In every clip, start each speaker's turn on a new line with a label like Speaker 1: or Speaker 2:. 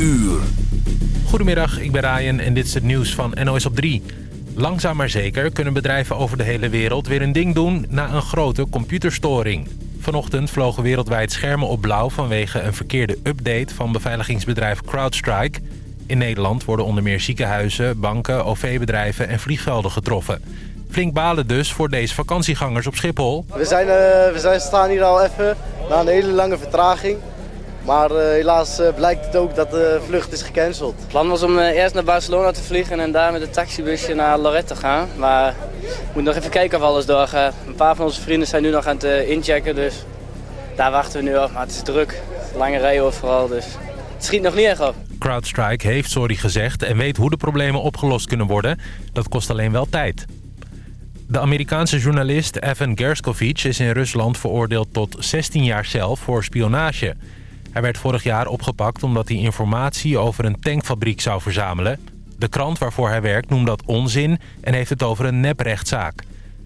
Speaker 1: uur.
Speaker 2: Goedemiddag, ik ben Ryan en dit is het nieuws van NOS op 3. Langzaam maar zeker kunnen bedrijven over de hele wereld weer een ding doen... na een grote computerstoring. Vanochtend vlogen wereldwijd schermen op blauw... vanwege een verkeerde update van beveiligingsbedrijf CrowdStrike. In Nederland worden onder meer ziekenhuizen, banken, OV-bedrijven en vliegvelden getroffen. Flink balen dus voor deze vakantiegangers op Schiphol.
Speaker 3: We, zijn, uh, we zijn, staan hier al even na een hele lange vertraging. Maar uh, helaas uh, blijkt het ook dat de vlucht is gecanceld.
Speaker 4: Het plan was om eerst naar Barcelona te vliegen en daar met een taxibusje naar Lorette te gaan. Maar we moeten nog even kijken of alles doorgaat. Een paar van onze vrienden zijn nu nog aan het inchecken, dus daar wachten we nu op. Maar het is druk. Lange rijen overal, dus het schiet nog niet echt op.
Speaker 2: CrowdStrike heeft sorry gezegd en weet hoe de problemen opgelost kunnen worden. Dat kost alleen wel tijd. De Amerikaanse journalist Evan Gershkovich is in Rusland veroordeeld tot 16 jaar cel voor spionage. Hij werd vorig jaar opgepakt omdat hij informatie over een tankfabriek zou verzamelen. De krant waarvoor hij werkt noemt dat onzin en heeft het over een neprechtszaak.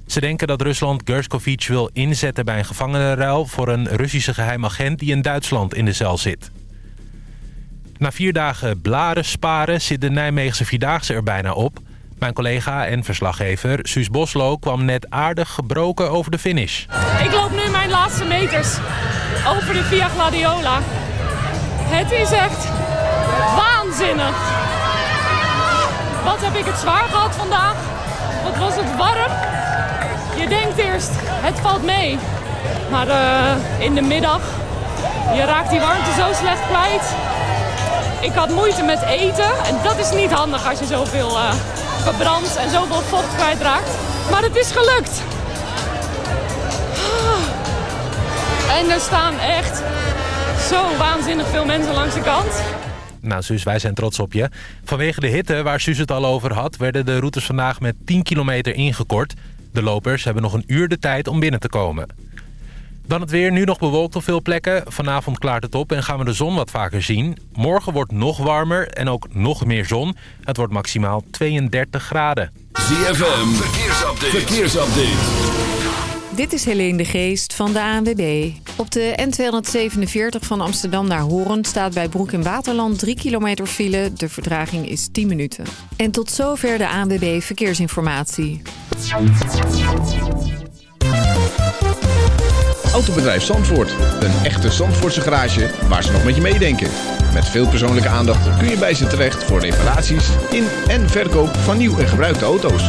Speaker 2: Ze denken dat Rusland Gershkovich wil inzetten bij een gevangenenruil... voor een Russische geheim agent die in Duitsland in de cel zit. Na vier dagen blaren sparen zit de Nijmeegse Vierdaagse er bijna op... Mijn collega en verslaggever Suus Boslo kwam net aardig gebroken over de finish.
Speaker 5: Ik loop nu mijn laatste meters over de Via Gladiola. Het is echt waanzinnig. Wat heb ik het zwaar gehad vandaag? Wat was het warm? Je denkt eerst, het valt mee. Maar uh, in de middag, je raakt die warmte zo slecht kwijt. Ik had moeite met eten en dat is niet handig als je zoveel uh, verbrandt en zoveel vocht kwijtraakt. Maar het is gelukt. En er staan echt zo waanzinnig veel mensen langs de kant.
Speaker 2: Nou, Suus, wij zijn trots op je. Vanwege de hitte waar Suus het al over had... werden de routes vandaag met 10 kilometer ingekort. De lopers hebben nog een uur de tijd om binnen te komen. Dan het weer, nu nog bewolkt op veel plekken. Vanavond klaart het op en gaan we de zon wat vaker zien. Morgen wordt nog warmer en ook nog meer zon. Het wordt maximaal 32 graden.
Speaker 1: ZFM, verkeersupdate. verkeersupdate.
Speaker 6: Dit is Helene de Geest van de ANWB. Op de N247 van Amsterdam naar Horen staat bij Broek in Waterland 3 kilometer file. De verdraging is 10 minuten. En tot zover de ANWB Verkeersinformatie.
Speaker 7: Autobedrijf Zandvoort. Een echte Zandvoortse garage waar ze nog met je meedenken. Met veel persoonlijke aandacht kun je bij ze terecht voor reparaties in en verkoop van nieuw en gebruikte auto's.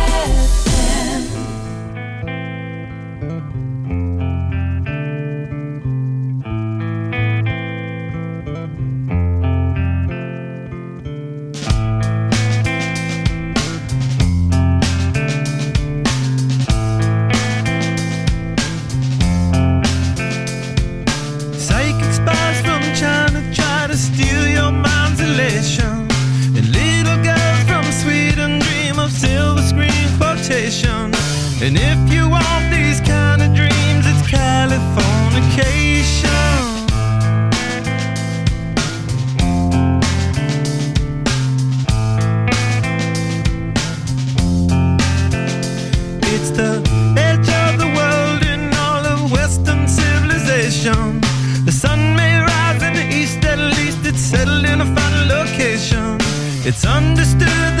Speaker 8: It's understood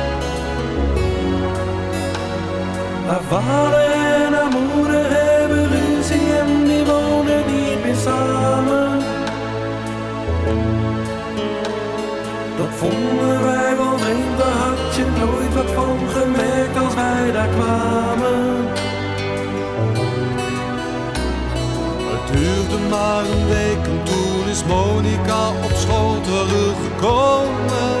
Speaker 9: Haar vader en haar moeder hebben ruzie en die wonen niet meer samen. Dat vonden wij wel vreemd, daar had je nooit wat van gemerkt als wij daar kwamen.
Speaker 10: Het duurde maar een week en toen is Monica op school teruggekomen.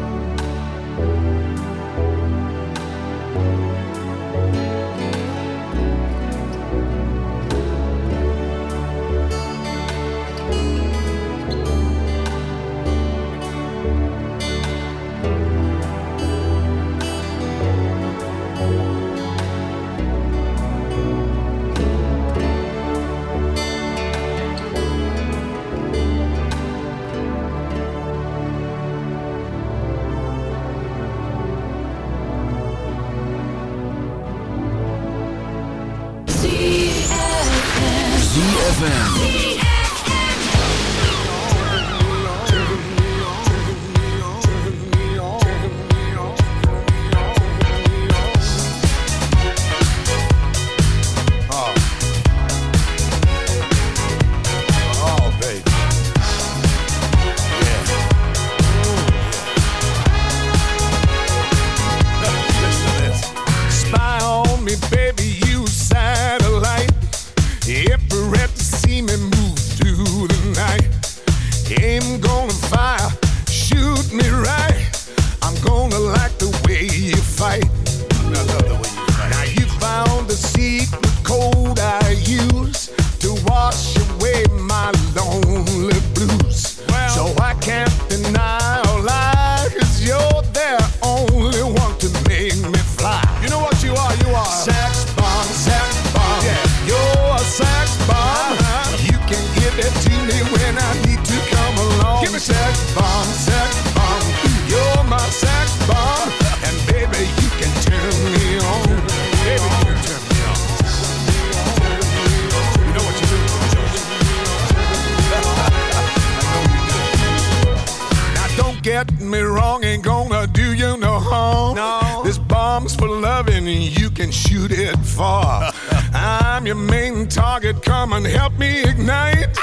Speaker 11: Shoot it far. I'm your main target, come and help me ignite.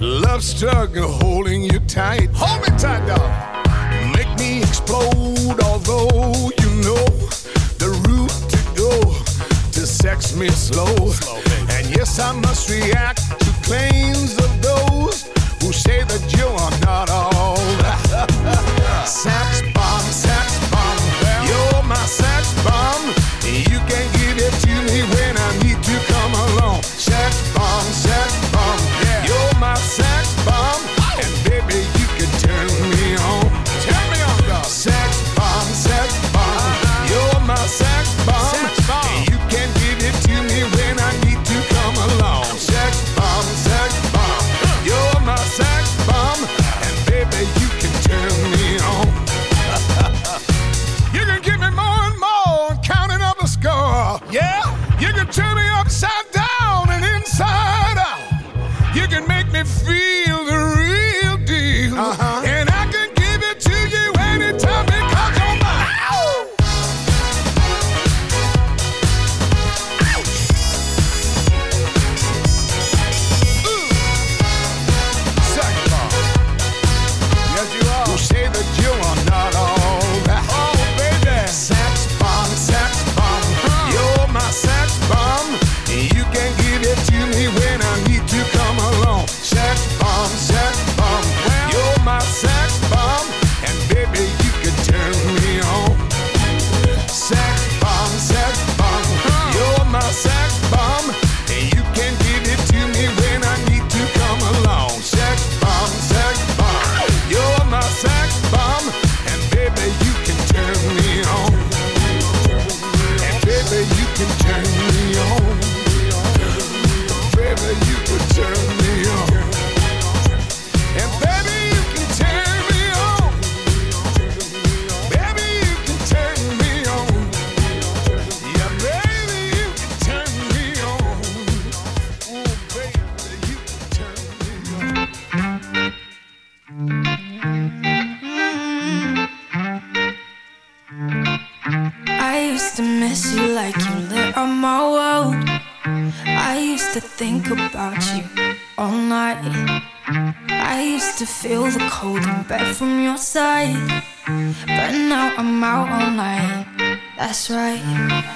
Speaker 11: Love struggle holding you tight.
Speaker 12: Hold me tight, dog.
Speaker 11: Make me explode, although you know the route to go to sex me slow.
Speaker 12: baby.
Speaker 11: and yes, I must react
Speaker 13: That's right.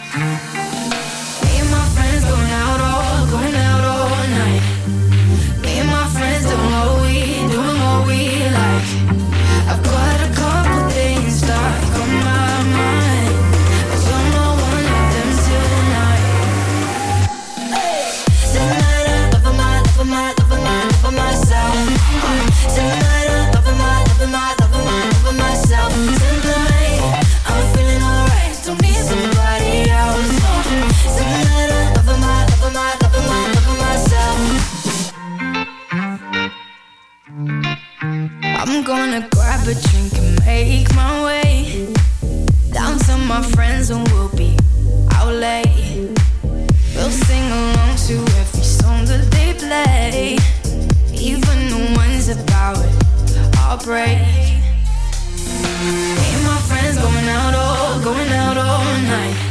Speaker 13: and we'll be out late. We'll sing along to every song that they play, even the ones about. Me and my friends going out all, going out all night.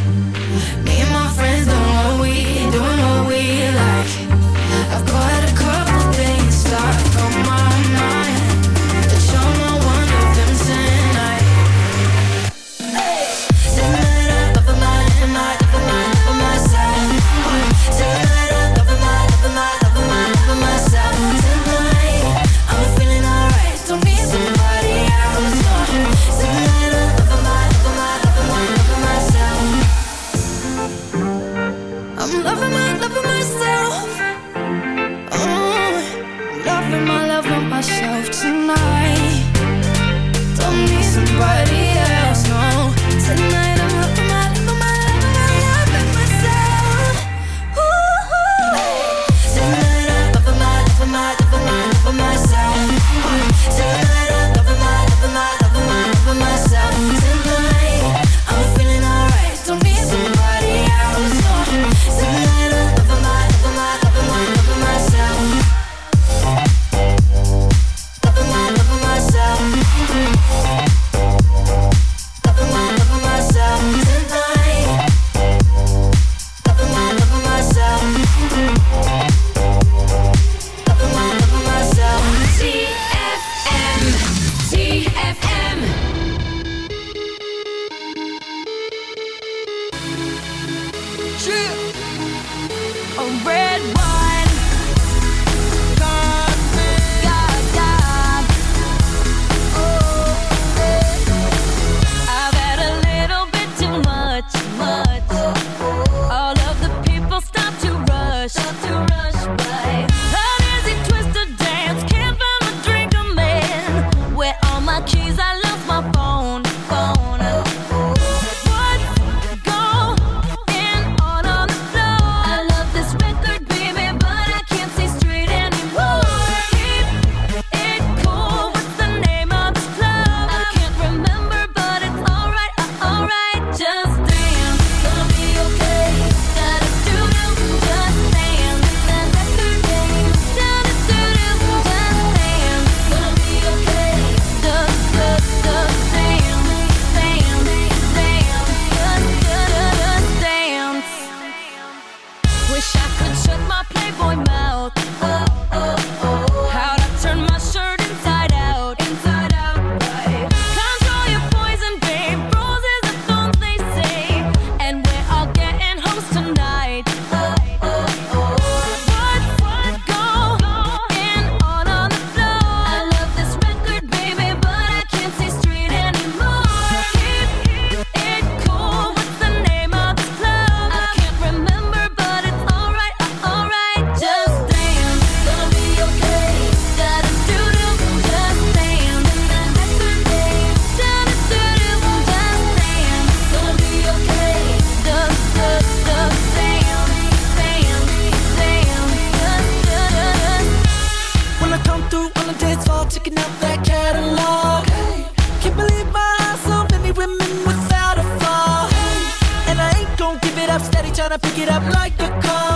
Speaker 14: Tryna pick it up like a call.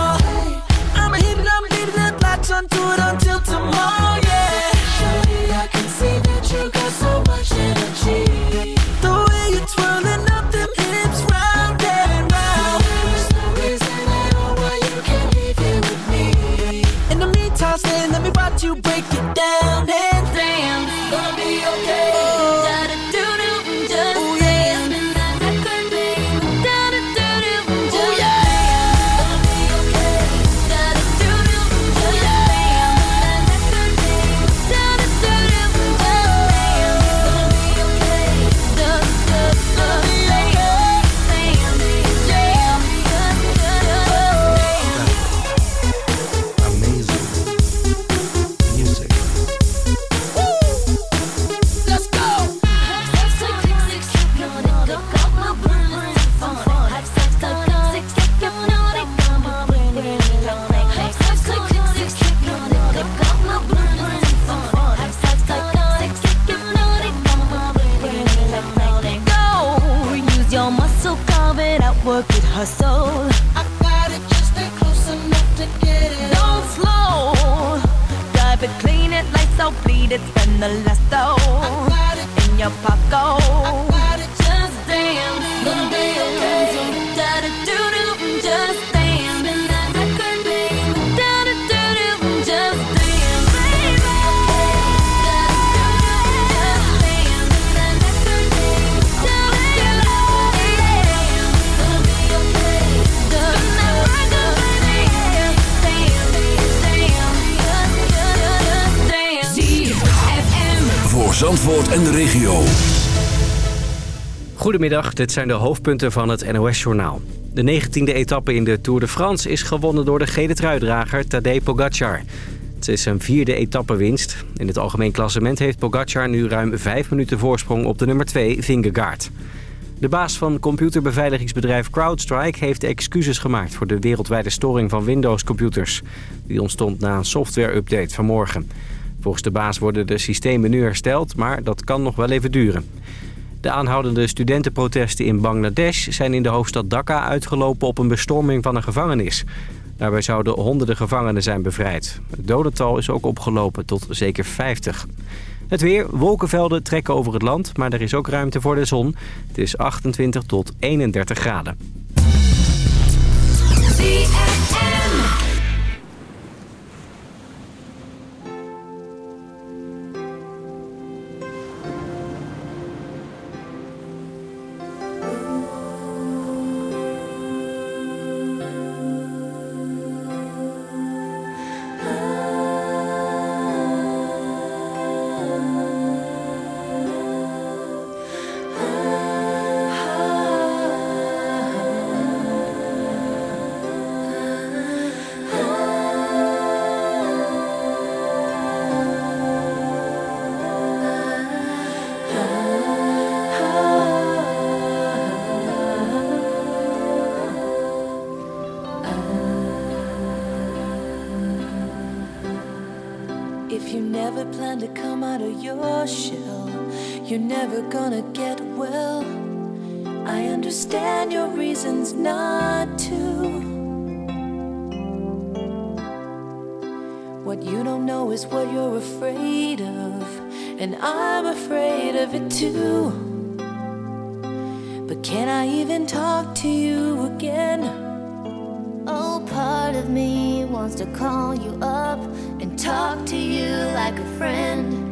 Speaker 1: Zandvoort en de regio.
Speaker 15: Goedemiddag, dit zijn de hoofdpunten van het NOS-journaal. De 19e etappe in de Tour de France is gewonnen door de gele truidrager Tadej Pogacar. Het is zijn vierde etappewinst. In het algemeen klassement heeft Pogacar nu ruim vijf minuten voorsprong op de nummer 2, Vingegaard. De baas van computerbeveiligingsbedrijf CrowdStrike heeft excuses gemaakt voor de wereldwijde storing van Windows-computers. Die ontstond na een software-update vanmorgen. Volgens de baas worden de systemen nu hersteld, maar dat kan nog wel even duren. De aanhoudende studentenprotesten in Bangladesh zijn in de hoofdstad Dhaka uitgelopen op een bestorming van een gevangenis. Daarbij zouden honderden gevangenen zijn bevrijd. Het dodental is ook opgelopen tot zeker 50. Het weer, wolkenvelden trekken over het land, maar er is ook ruimte voor de zon. Het is 28 tot 31 graden.
Speaker 16: Reasons not to. What you don't know is what you're afraid of, and I'm afraid of it too. But can I even talk to you again?
Speaker 17: Oh, part of me wants to call you up and talk to you like a friend.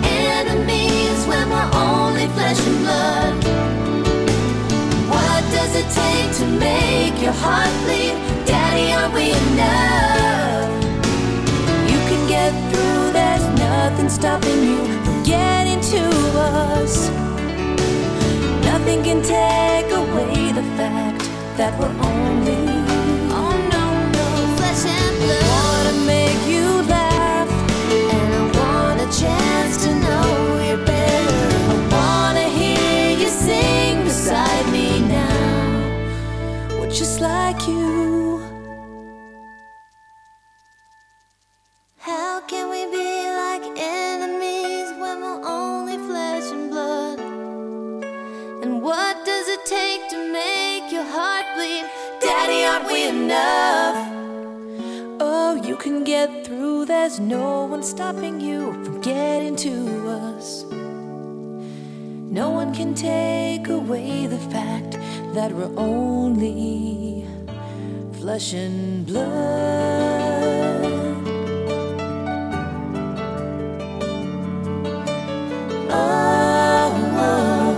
Speaker 17: only flesh and blood? What does it take to make your heart bleed? Daddy, are we enough?
Speaker 14: You can get through, there's nothing stopping you from getting to us. Nothing can take away the fact that we're only. You.
Speaker 17: How can we be like enemies when we're only flesh and blood? And what does it take to make your heart bleed?
Speaker 14: Daddy, aren't we enough? Oh, you can get through, there's no one stopping you from getting to us. No one can take away the fact that we're only flesh and blood.
Speaker 17: Oh, oh.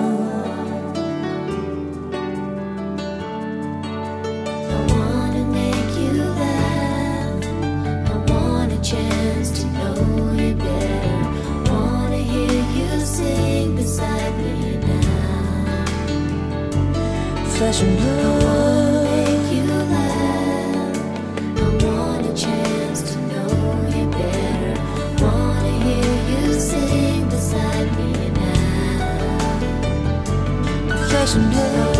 Speaker 17: I wanna make you laugh. I want a chance to know you better. Wanna hear you sing beside me now.
Speaker 14: Flesh and blood.
Speaker 17: 身边。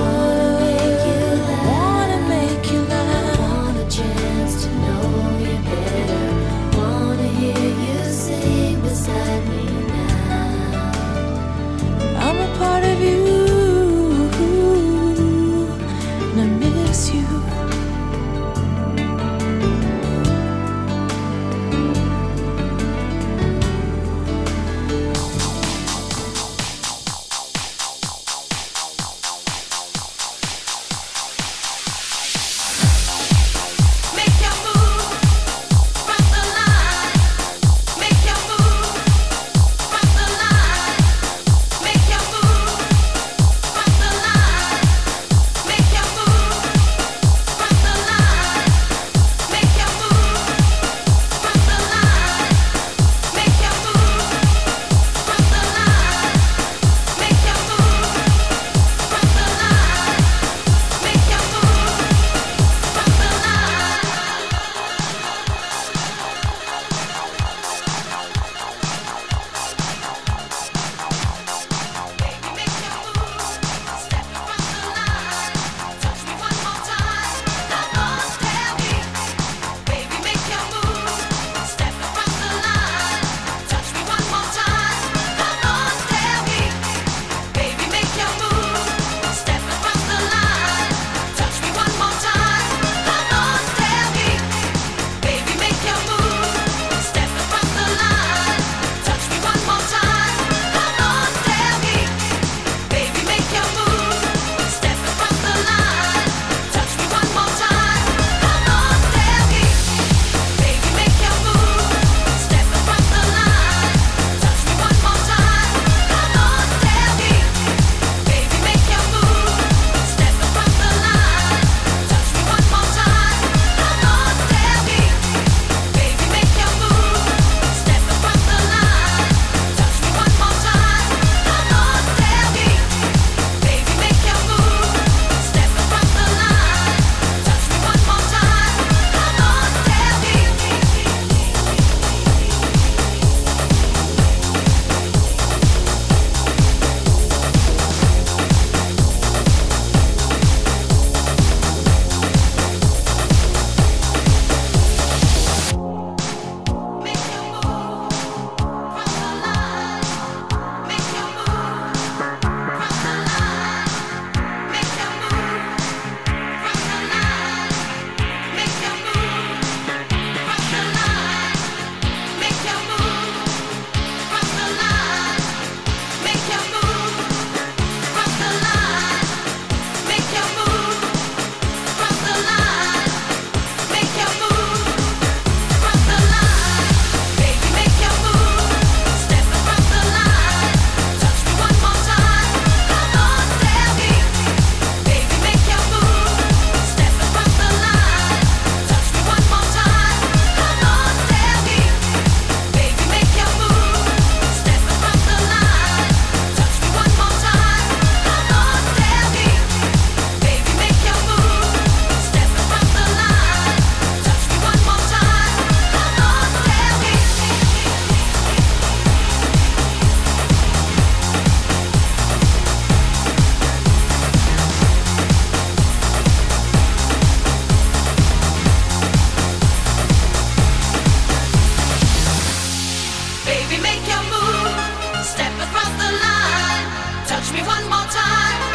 Speaker 17: Baby, make your move. Step across the line. Touch me
Speaker 14: one more time.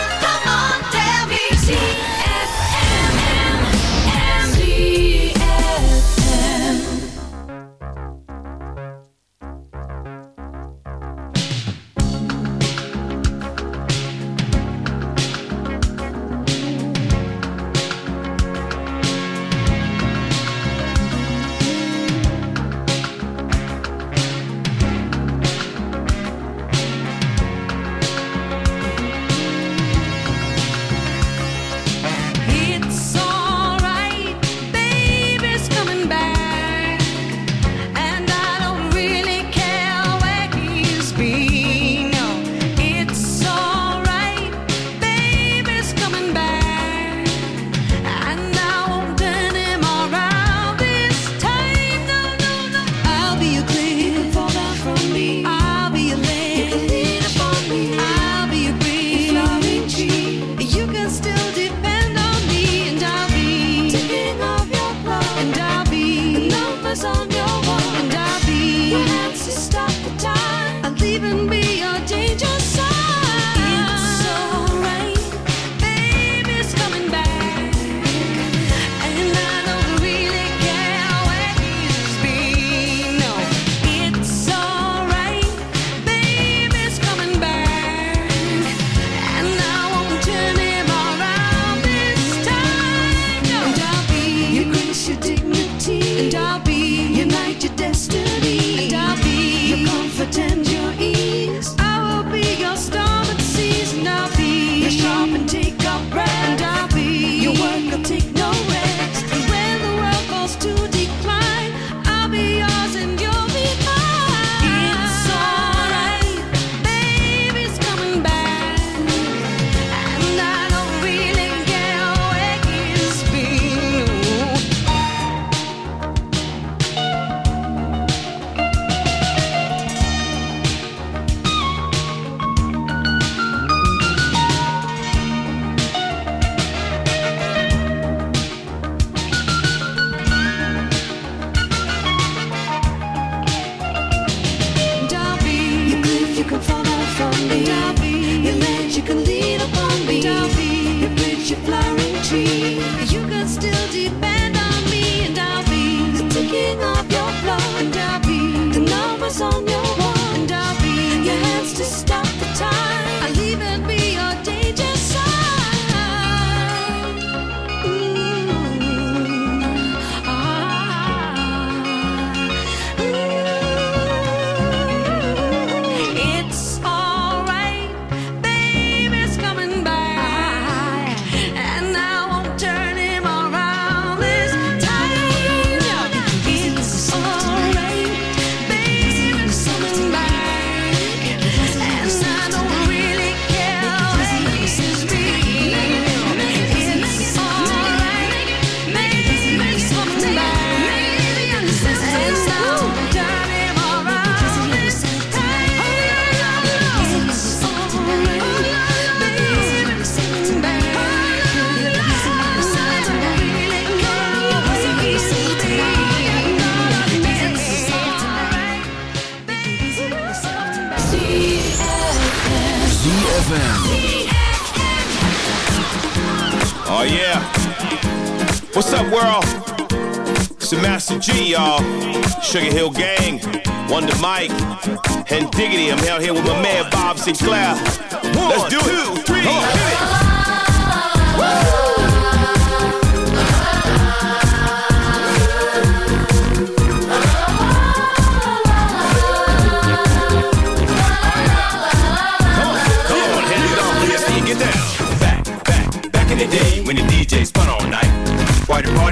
Speaker 14: ZFM.
Speaker 18: Oh yeah. What's up, world? It's the Master G, y'all. Sugar Hill Gang, Wonder Mike, and Diggity. I'm out here with my man Bob Sinclair. Let's do it. Two, three, hit it.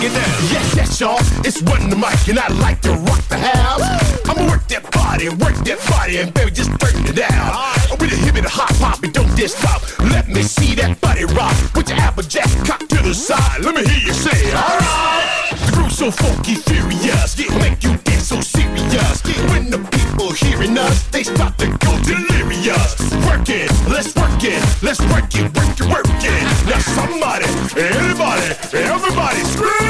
Speaker 18: Mike, come on and get down.
Speaker 11: Yes, yes, y'all. It's Run the Mic, and I like to rock the house. I'ma work that body, work that body, and baby, just turn it down. With a hip and a hop hop, and don't just stop. Let me see that body rock. Put your applejack cock to the side. Let me hear you say, it. alright. The groove's so funky, furious, yeah, make you get so serious. When the people hearing us, they start to go delirious. Work it, let's work it, let's work it, work it, work it. Now somebody, anybody, everybody scream!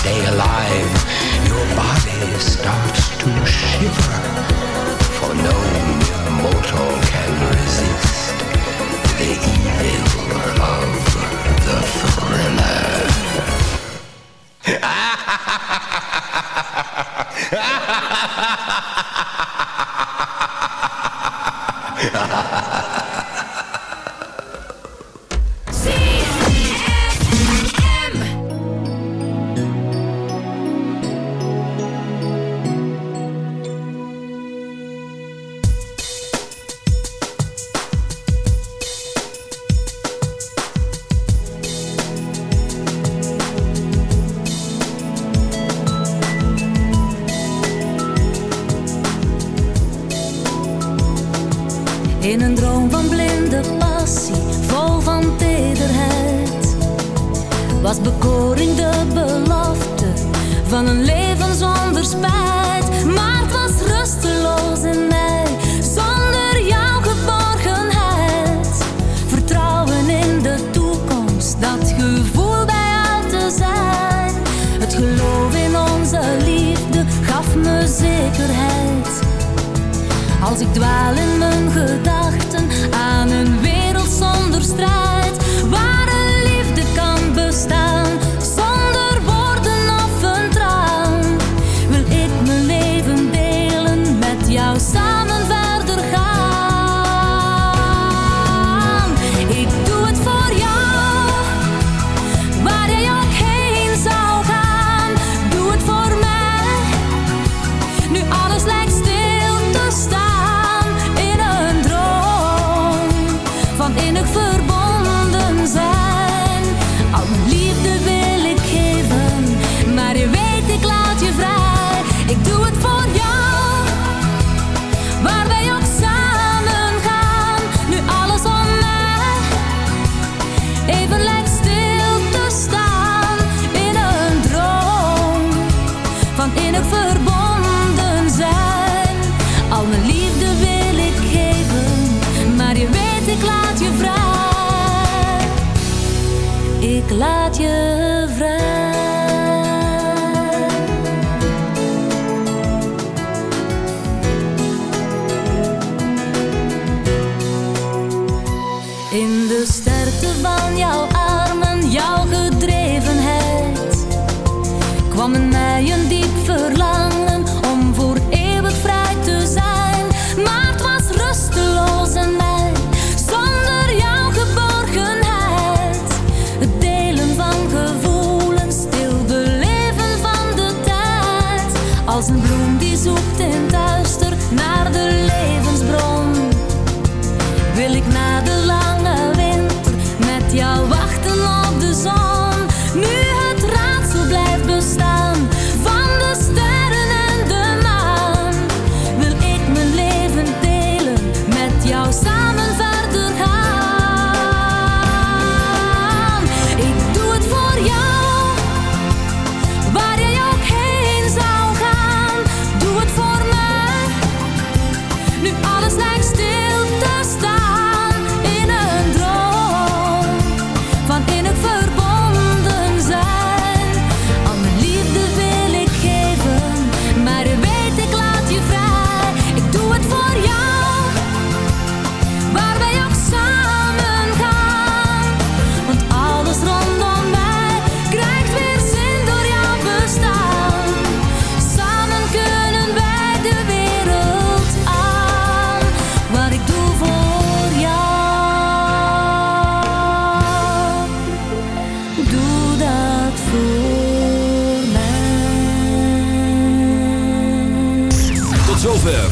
Speaker 19: stay alive, your body starts to shiver.
Speaker 16: In een droom van blinde passie, vol van tederheid, was bekoring de belofte van een leven zonder spijt. Maar het was rusteloos in mij, zonder jouw geborgenheid. Vertrouwen in de toekomst, dat gevoel bij jou te zijn. Het geloof in onze liefde gaf me zekerheid. Als ik dwaal in mijn gedachten aan een wereld zonder strijd, waar een liefde kan bestaan.